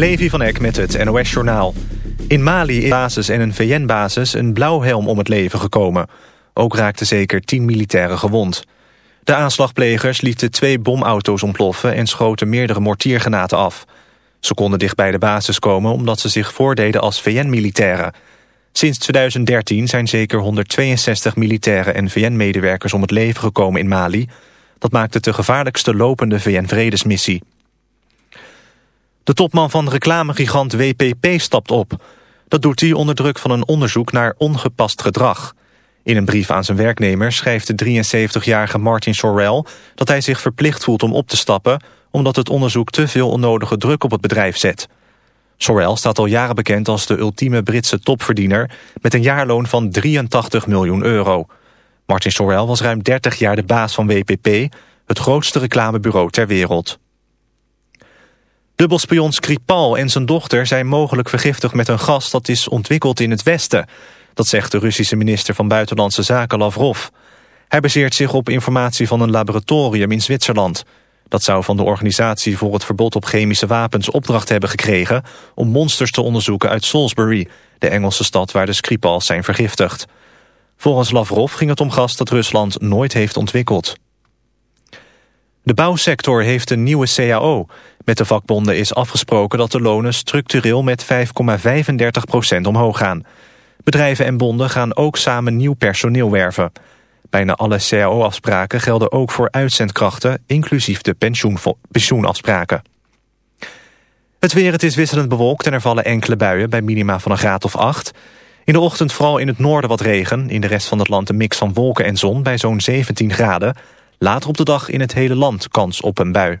Levi van Eck met het NOS-journaal. In Mali is basis en een VN-basis een blauwhelm om het leven gekomen. Ook raakten zeker tien militairen gewond. De aanslagplegers lieten twee bomauto's ontploffen... en schoten meerdere mortiergranaten af. Ze konden dicht bij de basis komen omdat ze zich voordeden als VN-militairen. Sinds 2013 zijn zeker 162 militairen en VN-medewerkers om het leven gekomen in Mali. Dat maakt het de gevaarlijkste lopende VN-vredesmissie. De topman van reclamegigant WPP stapt op. Dat doet hij onder druk van een onderzoek naar ongepast gedrag. In een brief aan zijn werknemer schrijft de 73-jarige Martin Sorrell... dat hij zich verplicht voelt om op te stappen... omdat het onderzoek te veel onnodige druk op het bedrijf zet. Sorrell staat al jaren bekend als de ultieme Britse topverdiener... met een jaarloon van 83 miljoen euro. Martin Sorrell was ruim 30 jaar de baas van WPP... het grootste reclamebureau ter wereld. Dubbelspion Skripal en zijn dochter zijn mogelijk vergiftigd met een gas dat is ontwikkeld in het Westen. Dat zegt de Russische minister van Buitenlandse Zaken Lavrov. Hij baseert zich op informatie van een laboratorium in Zwitserland. Dat zou van de Organisatie voor het Verbod op Chemische Wapens opdracht hebben gekregen... om monsters te onderzoeken uit Salisbury, de Engelse stad waar de Skripals zijn vergiftigd. Volgens Lavrov ging het om gas dat Rusland nooit heeft ontwikkeld. De bouwsector heeft een nieuwe CAO. Met de vakbonden is afgesproken dat de lonen structureel met 5,35% omhoog gaan. Bedrijven en bonden gaan ook samen nieuw personeel werven. Bijna alle CAO-afspraken gelden ook voor uitzendkrachten, inclusief de pensioenafspraken. Het weer, het is wisselend bewolkt en er vallen enkele buien bij minima van een graad of 8. In de ochtend vooral in het noorden wat regen, in de rest van het land een mix van wolken en zon bij zo'n 17 graden. Later op de dag in het hele land kans op een bui.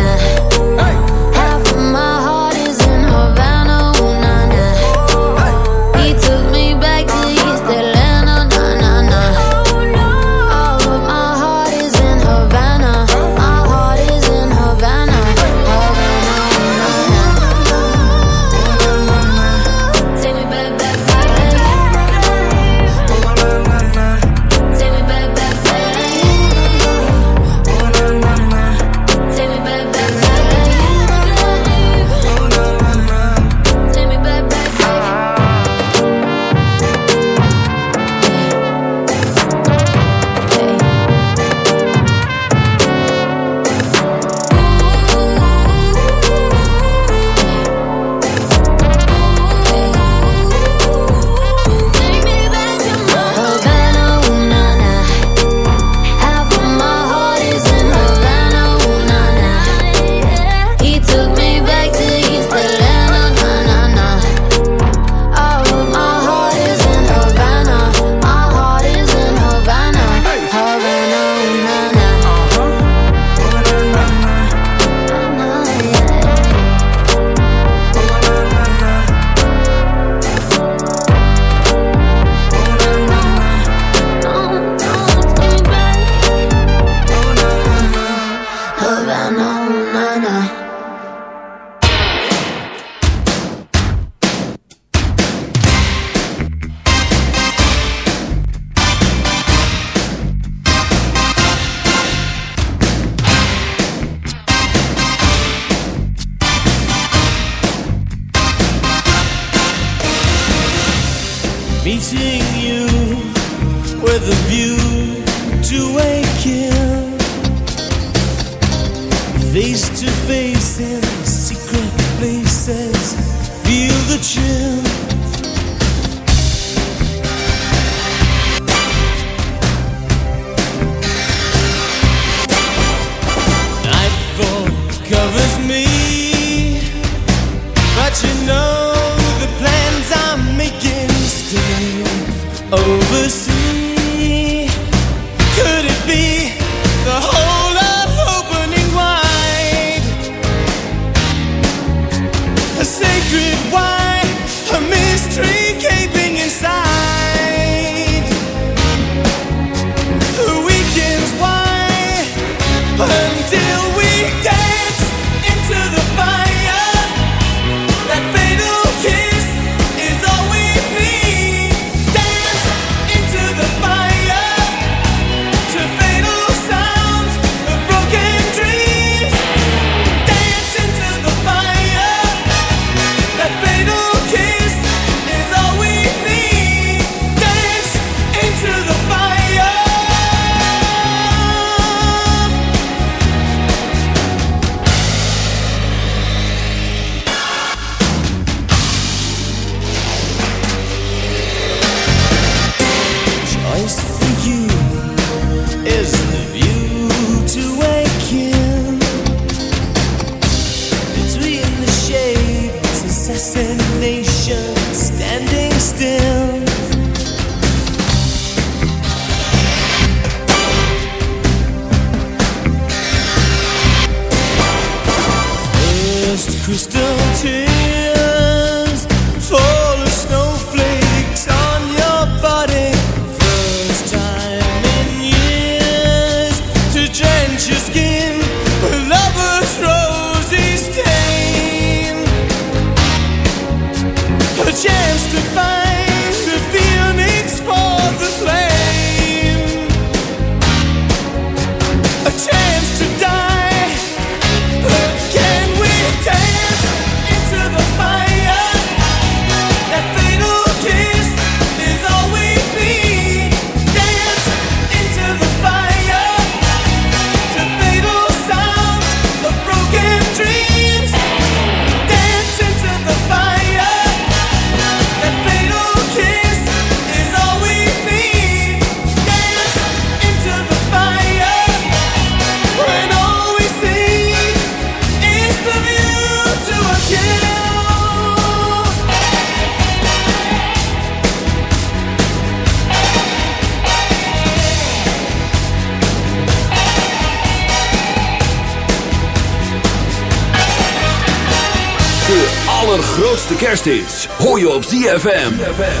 ZFM.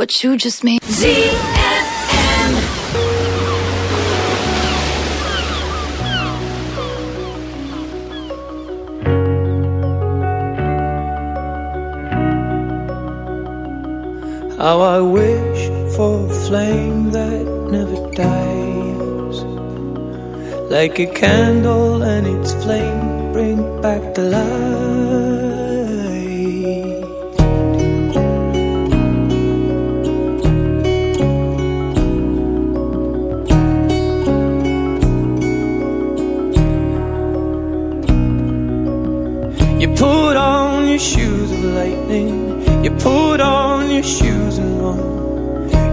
what you just made. ZFM. How I wish for a flame that never dies, like a candle and its flame bring back the light.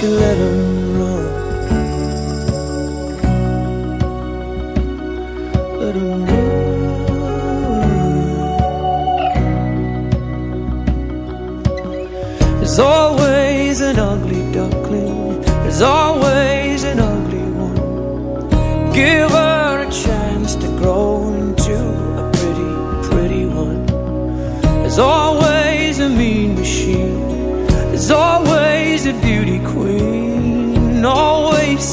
Them run. Let 'em run. There's always an ugly duckling. There's always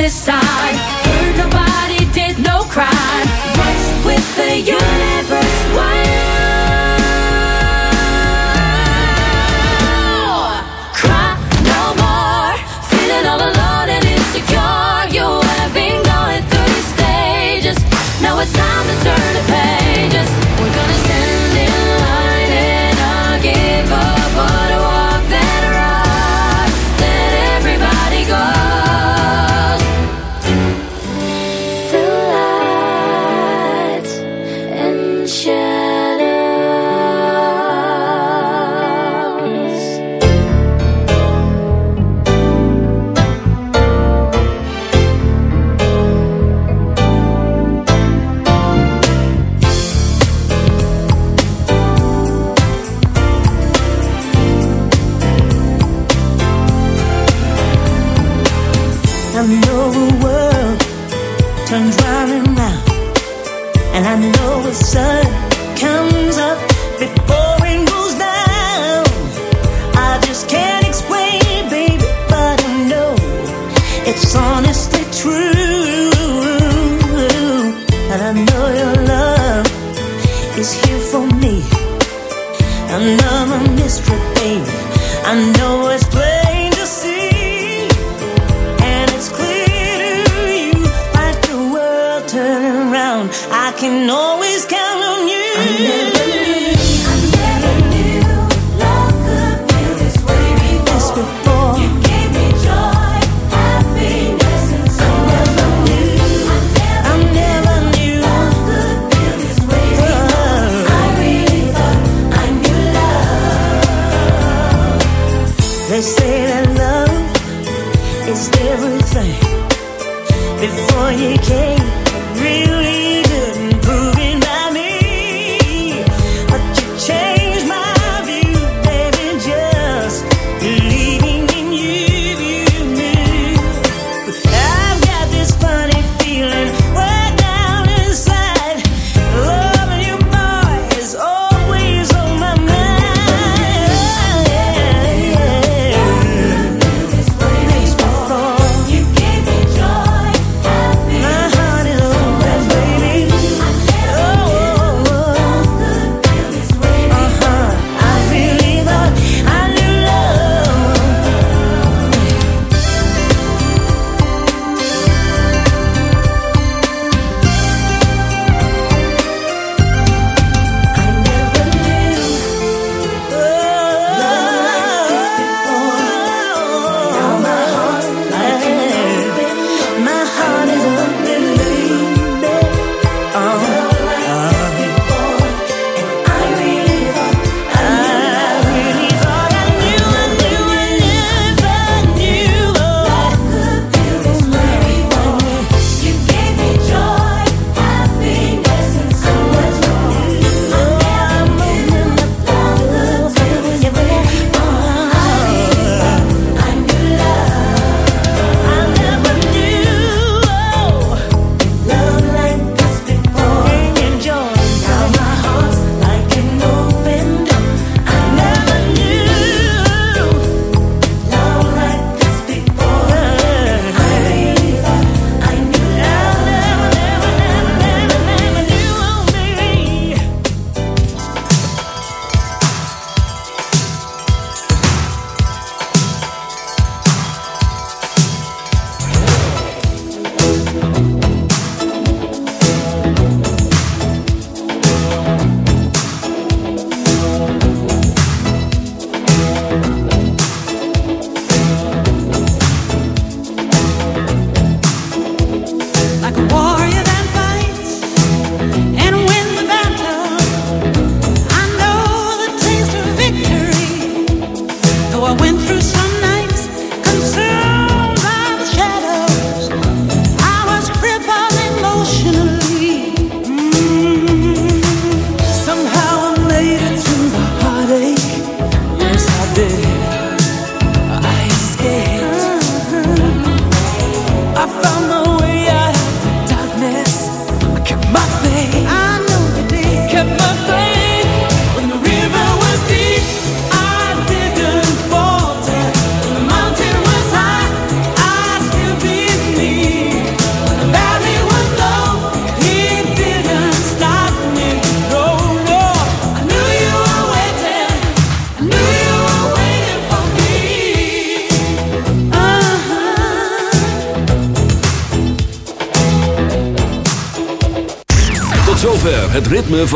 this time.